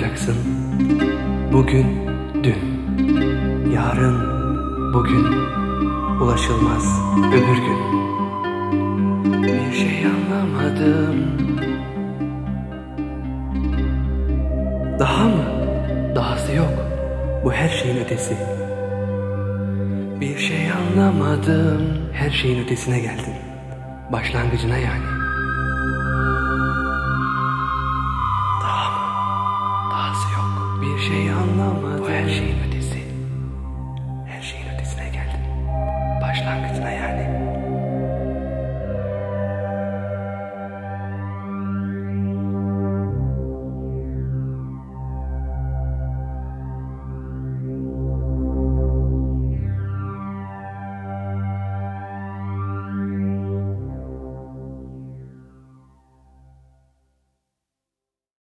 olacaksın. Bugün dün, yarın bugün, ulaşılmaz öbür gün. Bir şey anlamadım. Daha mı? Dahası yok. Bu her şeyin ötesi. Bir şey anlamadım. Her şeyin ötesine geldin. Başlangıcına yani. şeyi anlamadım. Bu her şeyin ötesi. Her şeyin ötesine geldim. Başlangıcına